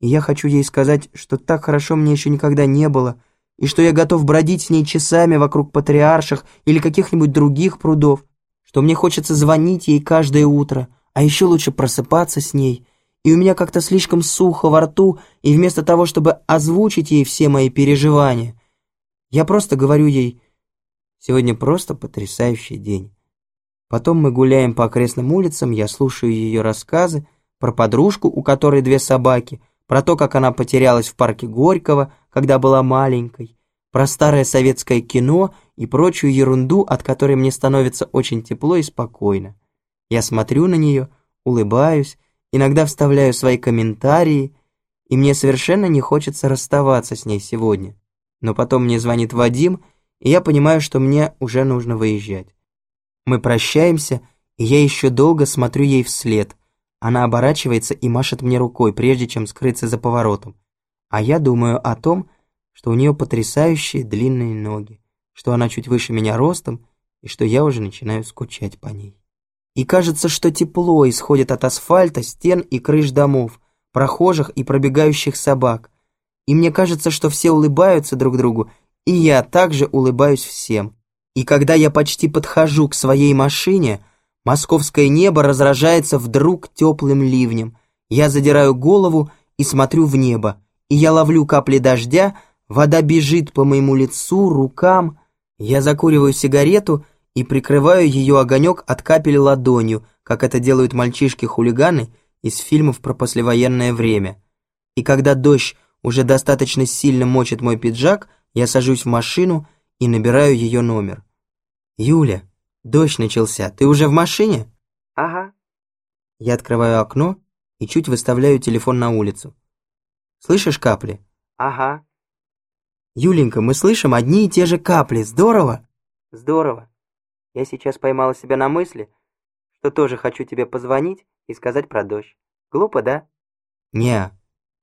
И я хочу ей сказать, что так хорошо мне еще никогда не было, и что я готов бродить с ней часами вокруг патриарших или каких-нибудь других прудов, что мне хочется звонить ей каждое утро, а еще лучше просыпаться с ней, и у меня как-то слишком сухо во рту, и вместо того, чтобы озвучить ей все мои переживания, я просто говорю ей «Сегодня просто потрясающий день». Потом мы гуляем по окрестным улицам, я слушаю ее рассказы про подружку, у которой две собаки, про то, как она потерялась в парке Горького, когда была маленькой, про старое советское кино и прочую ерунду, от которой мне становится очень тепло и спокойно. Я смотрю на нее, улыбаюсь, иногда вставляю свои комментарии, и мне совершенно не хочется расставаться с ней сегодня. Но потом мне звонит Вадим, и я понимаю, что мне уже нужно выезжать. Мы прощаемся, и я еще долго смотрю ей вслед. Она оборачивается и машет мне рукой, прежде чем скрыться за поворотом. А я думаю о том, что у нее потрясающие длинные ноги, что она чуть выше меня ростом, и что я уже начинаю скучать по ней. И кажется, что тепло исходит от асфальта, стен и крыш домов, прохожих и пробегающих собак. И мне кажется, что все улыбаются друг другу, и я также улыбаюсь всем. И когда я почти подхожу к своей машине, московское небо разражается вдруг теплым ливнем. Я задираю голову и смотрю в небо, и я ловлю капли дождя, вода бежит по моему лицу, рукам. Я закуриваю сигарету и прикрываю ее огонек от капель ладонью, как это делают мальчишки-хулиганы из фильмов про послевоенное время. И когда дождь уже достаточно сильно мочит мой пиджак, я сажусь в машину и набираю ее номер. «Юля, дождь начался, ты уже в машине?» «Ага». Я открываю окно и чуть выставляю телефон на улицу. «Слышишь капли?» «Ага». «Юленька, мы слышим одни и те же капли, здорово?» «Здорово. Я сейчас поймала себя на мысли, что тоже хочу тебе позвонить и сказать про дождь. Глупо, да?» «Не,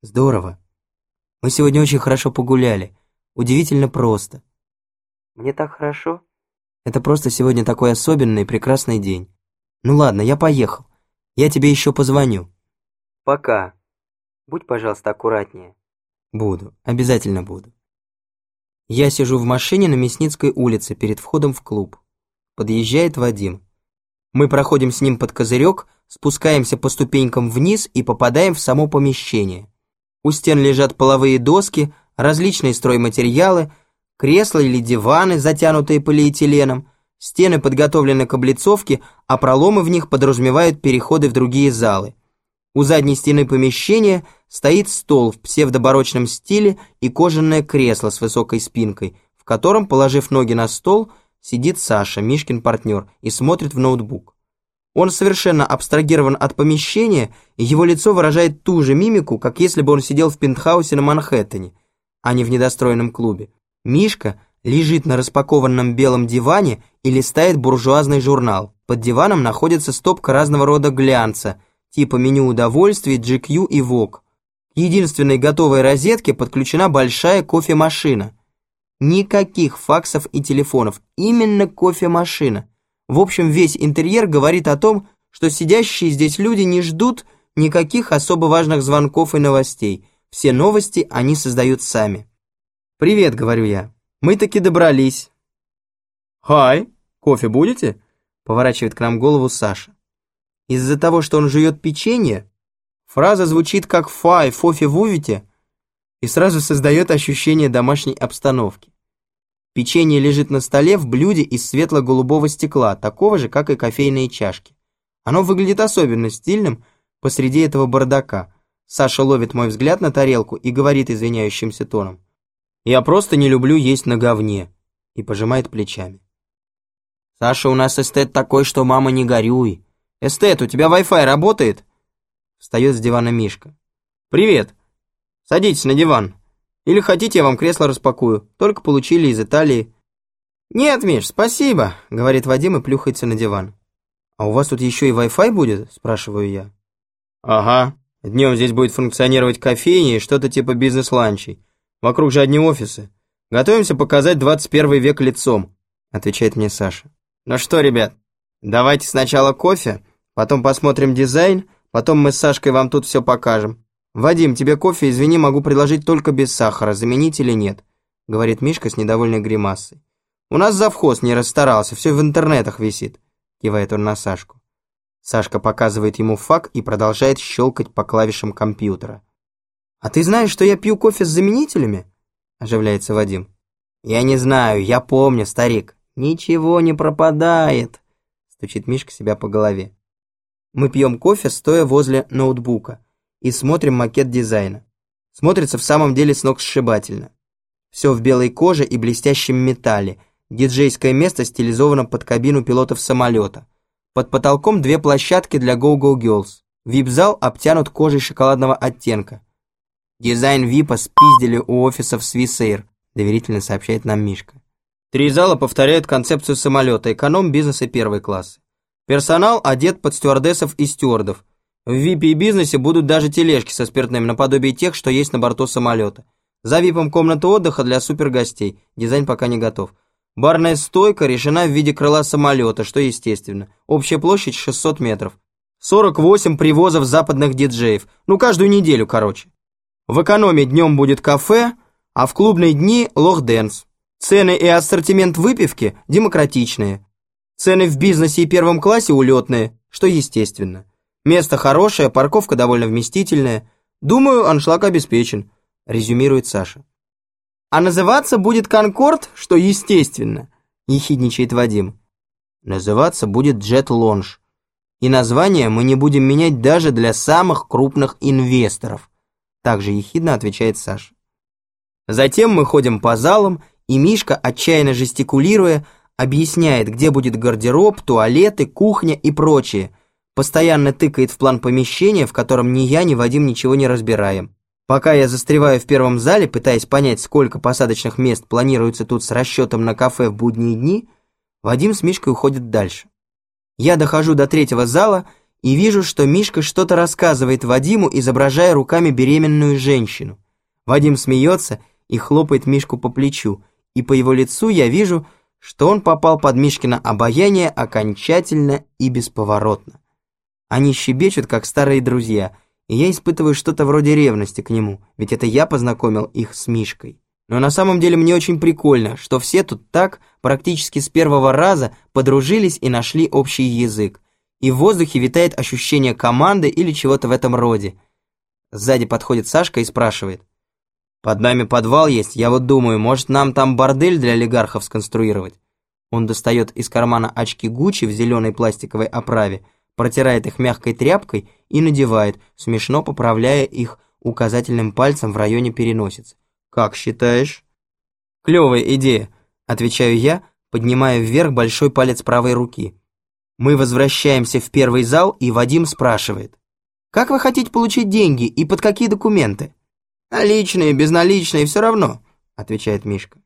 здорово. Мы сегодня очень хорошо погуляли. Удивительно просто. Мне так хорошо. Это просто сегодня такой особенный прекрасный день. Ну ладно, я поехал. Я тебе еще позвоню. Пока. Будь, пожалуйста, аккуратнее. Буду, обязательно буду. Я сижу в машине на Мясницкой улице перед входом в клуб. Подъезжает Вадим. Мы проходим с ним под козырек, спускаемся по ступенькам вниз и попадаем в само помещение. У стен лежат половые доски, различные стройматериалы, кресла или диваны, затянутые полиэтиленом, стены подготовлены к облицовке, а проломы в них подразумевают переходы в другие залы. У задней стены помещения стоит стол в псевдобарочном стиле и кожаное кресло с высокой спинкой, в котором, положив ноги на стол, сидит Саша, Мишкин партнер, и смотрит в ноутбук. Он совершенно абстрагирован от помещения, и его лицо выражает ту же мимику, как если бы он сидел в пентхаусе на Манхэттене – а не в недостроенном клубе. Мишка лежит на распакованном белом диване и листает буржуазный журнал. Под диваном находится стопка разного рода глянца, типа меню удовольствий, GQ и Vogue. К единственной готовой розетке подключена большая кофемашина. Никаких факсов и телефонов, именно кофемашина. В общем, весь интерьер говорит о том, что сидящие здесь люди не ждут никаких особо важных звонков и новостей – все новости они создают сами. «Привет», — говорю я. «Мы таки добрались». «Хай, кофе будете?» — поворачивает к нам голову Саша. Из-за того, что он жует печенье, фраза звучит как «фай, фофе вувите» и сразу создает ощущение домашней обстановки. Печенье лежит на столе в блюде из светло-голубого стекла, такого же, как и кофейные чашки. Оно выглядит особенно стильным посреди этого бардака — Саша ловит мой взгляд на тарелку и говорит извиняющимся тоном. «Я просто не люблю есть на говне», и пожимает плечами. «Саша, у нас эстет такой, что мама не горюй. Эстет, у тебя Wi-Fi работает?» Встает с дивана Мишка. «Привет. Садитесь на диван. Или хотите, я вам кресло распакую. Только получили из Италии». «Нет, Миш, спасибо», — говорит Вадим и плюхается на диван. «А у вас тут еще и Wi-Fi будет?» — спрашиваю я. «Ага», Днем здесь будет функционировать кофейня и что-то типа бизнес-ланчей. Вокруг же одни офисы. Готовимся показать 21 век лицом», — отвечает мне Саша. «Ну что, ребят, давайте сначала кофе, потом посмотрим дизайн, потом мы с Сашкой вам тут все покажем. «Вадим, тебе кофе, извини, могу предложить только без сахара, заменить или нет?» — говорит Мишка с недовольной гримасой. «У нас завхоз не расстарался, все в интернетах висит», — кивает он на Сашку. Сашка показывает ему фак и продолжает щелкать по клавишам компьютера. «А ты знаешь, что я пью кофе с заменителями?» — оживляется Вадим. «Я не знаю, я помню, старик. Ничего не пропадает», — стучит Мишка себя по голове. Мы пьем кофе, стоя возле ноутбука и смотрим макет дизайна. Смотрится в самом деле сногсшибательно. Все в белой коже и блестящем металле. Диджейское место стилизовано под кабину пилотов самолета. Под потолком две площадки для Go-Go Girls. Вип-зал обтянут кожей шоколадного оттенка. Дизайн ВИПа спиздили у офисов Swissair, доверительно сообщает нам Мишка. Три зала повторяют концепцию самолета, эконом, бизнес и первый класс. Персонал одет под стюардессов и стюардов, в VIP и бизнесе будут даже тележки со спиртным наподобие тех, что есть на борту самолета. За ВИПом комната отдыха для супергостей. Дизайн пока не готов. Барная стойка решена в виде крыла самолета, что естественно. Общая площадь 600 метров. 48 привозов западных диджеев. Ну, каждую неделю, короче. В экономе днем будет кафе, а в клубные дни лох-дэнс. Цены и ассортимент выпивки демократичные. Цены в бизнесе и первом классе улетные, что естественно. Место хорошее, парковка довольно вместительная. Думаю, аншлаг обеспечен», — резюмирует Саша. «А называться будет «Конкорд», что естественно», — ехидничает Вадим. «Называться будет «Джет Лонж». И название мы не будем менять даже для самых крупных инвесторов», — также ехидно отвечает Саша. Затем мы ходим по залам, и Мишка, отчаянно жестикулируя, объясняет, где будет гардероб, туалеты, кухня и прочее, Постоянно тыкает в план помещения, в котором ни я, ни Вадим ничего не разбираем. Пока я застреваю в первом зале, пытаясь понять, сколько посадочных мест планируется тут с расчетом на кафе в будние дни, Вадим с Мишкой уходит дальше. Я дохожу до третьего зала и вижу, что Мишка что-то рассказывает Вадиму, изображая руками беременную женщину. Вадим смеется и хлопает Мишку по плечу, и по его лицу я вижу, что он попал под Мишкино обаяние окончательно и бесповоротно. Они щебечут, как старые друзья, и я испытываю что-то вроде ревности к нему, ведь это я познакомил их с Мишкой. Но на самом деле мне очень прикольно, что все тут так, практически с первого раза, подружились и нашли общий язык. И в воздухе витает ощущение команды или чего-то в этом роде. Сзади подходит Сашка и спрашивает. «Под нами подвал есть, я вот думаю, может нам там бордель для олигархов сконструировать?» Он достает из кармана очки Гуччи в зеленой пластиковой оправе, протирает их мягкой тряпкой и надевает, смешно поправляя их указательным пальцем в районе переносицы. «Как считаешь?» «Клевая идея», — отвечаю я, поднимая вверх большой палец правой руки. Мы возвращаемся в первый зал, и Вадим спрашивает. «Как вы хотите получить деньги и под какие документы?» «Наличные, безналичные, все равно», — отвечает Мишка.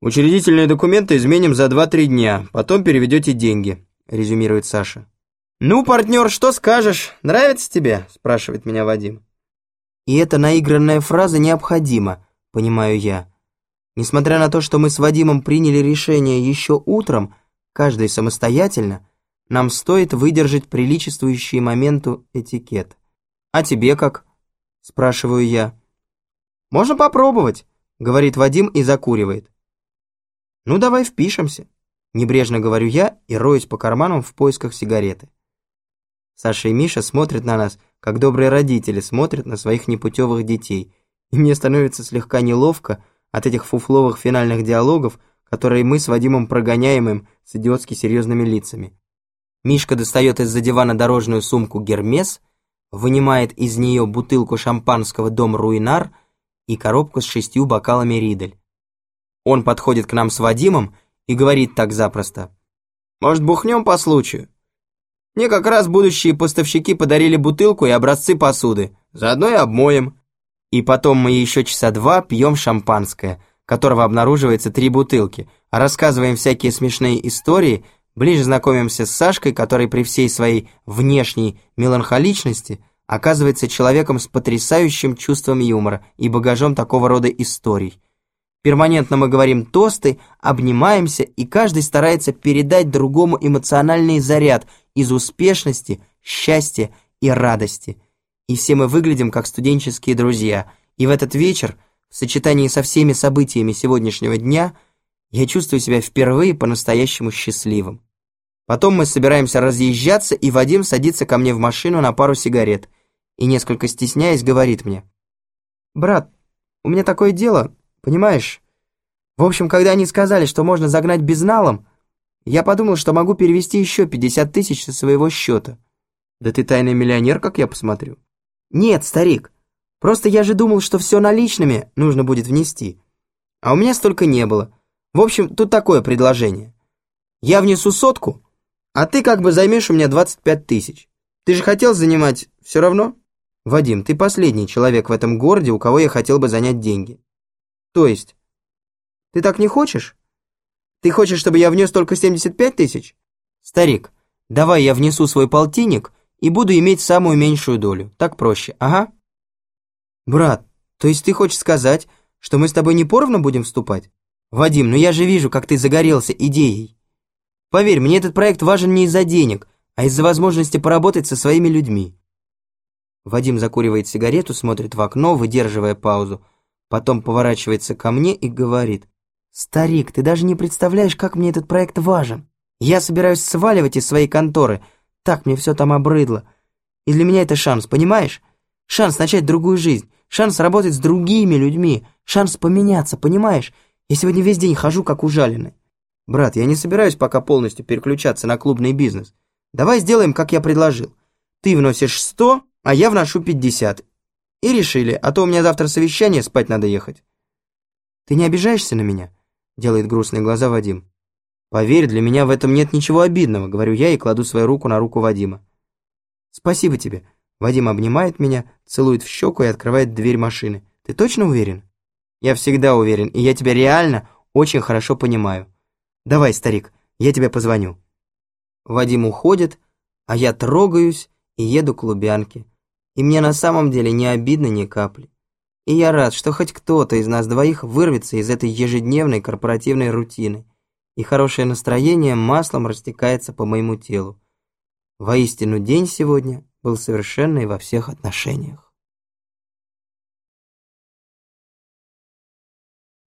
«Учредительные документы изменим за 2-3 дня, потом переведете деньги», — резюмирует Саша. «Ну, партнер, что скажешь? Нравится тебе?» – спрашивает меня Вадим. И эта наигранная фраза необходима, понимаю я. Несмотря на то, что мы с Вадимом приняли решение еще утром, каждый самостоятельно, нам стоит выдержать приличествующий моменту этикет. «А тебе как?» – спрашиваю я. «Можно попробовать», – говорит Вадим и закуривает. «Ну, давай впишемся», – небрежно говорю я и роюсь по карманам в поисках сигареты. Саша и Миша смотрят на нас, как добрые родители смотрят на своих непутевых детей. И мне становится слегка неловко от этих фуфловых финальных диалогов, которые мы с Вадимом прогоняем им с идиотски серьезными лицами. Мишка достает из-за дивана дорожную сумку «Гермес», вынимает из нее бутылку шампанского «Дом Руинар» и коробку с шестью бокалами «Ридель». Он подходит к нам с Вадимом и говорит так запросто. «Может, бухнем по случаю?» Мне как раз будущие поставщики подарили бутылку и образцы посуды. Заодно и обмоем. И потом мы еще часа два пьем шампанское, которого обнаруживается три бутылки, рассказываем всякие смешные истории, ближе знакомимся с Сашкой, который при всей своей внешней меланхоличности оказывается человеком с потрясающим чувством юмора и багажом такого рода историй. Перманентно мы говорим тосты, обнимаемся, и каждый старается передать другому эмоциональный заряд из успешности, счастья и радости. и все мы выглядим как студенческие друзья. И в этот вечер, в сочетании со всеми событиями сегодняшнего дня, я чувствую себя впервые по-настоящему счастливым. Потом мы собираемся разъезжаться, и Вадим садится ко мне в машину на пару сигарет и, несколько стесняясь, говорит мне. «Брат, у меня такое дело, понимаешь? В общем, когда они сказали, что можно загнать безналом, я подумал, что могу перевести еще 50 тысяч со своего счета. Да ты тайный миллионер, как я посмотрю. Нет, старик, просто я же думал, что все наличными нужно будет внести. А у меня столько не было. В общем, тут такое предложение. Я внесу сотку, а ты как бы займешь у меня 25 тысяч. Ты же хотел занимать все равно? Вадим, ты последний человек в этом городе, у кого я хотел бы занять деньги. То есть, ты так не хочешь? Ты хочешь, чтобы я внес только 75 тысяч? Старик, давай я внесу свой полтинник и буду иметь самую меньшую долю. Так проще, ага. Брат, то есть ты хочешь сказать, что мы с тобой не поровну будем вступать? Вадим, ну я же вижу, как ты загорелся идеей. Поверь, мне этот проект важен не из-за денег, а из-за возможности поработать со своими людьми. Вадим закуривает сигарету, смотрит в окно, выдерживая паузу, потом поворачивается ко мне и говорит. «Старик, ты даже не представляешь, как мне этот проект важен. Я собираюсь сваливать из своей конторы. Так мне все там обрыдло. И для меня это шанс, понимаешь? Шанс начать другую жизнь, шанс работать с другими людьми, шанс поменяться, понимаешь? Я сегодня весь день хожу как ужаленный. Брат, я не собираюсь пока полностью переключаться на клубный бизнес. Давай сделаем, как я предложил. Ты вносишь сто, а я вношу пятьдесят. И решили, а то у меня завтра совещание, спать надо ехать. Ты не обижаешься на меня? делает грустные глаза Вадим. «Поверь, для меня в этом нет ничего обидного», говорю я и кладу свою руку на руку Вадима. «Спасибо тебе». Вадим обнимает меня, целует в щеку и открывает дверь машины. «Ты точно уверен?» «Я всегда уверен, и я тебя реально очень хорошо понимаю. Давай, старик, я тебе позвоню». Вадим уходит, а я трогаюсь и еду к Лубянке. И мне на самом деле не обидно ни капли. И я рад, что хоть кто-то из нас двоих вырвется из этой ежедневной корпоративной рутины, и хорошее настроение маслом растекается по моему телу. Воистину день сегодня был совершенный во всех отношениях.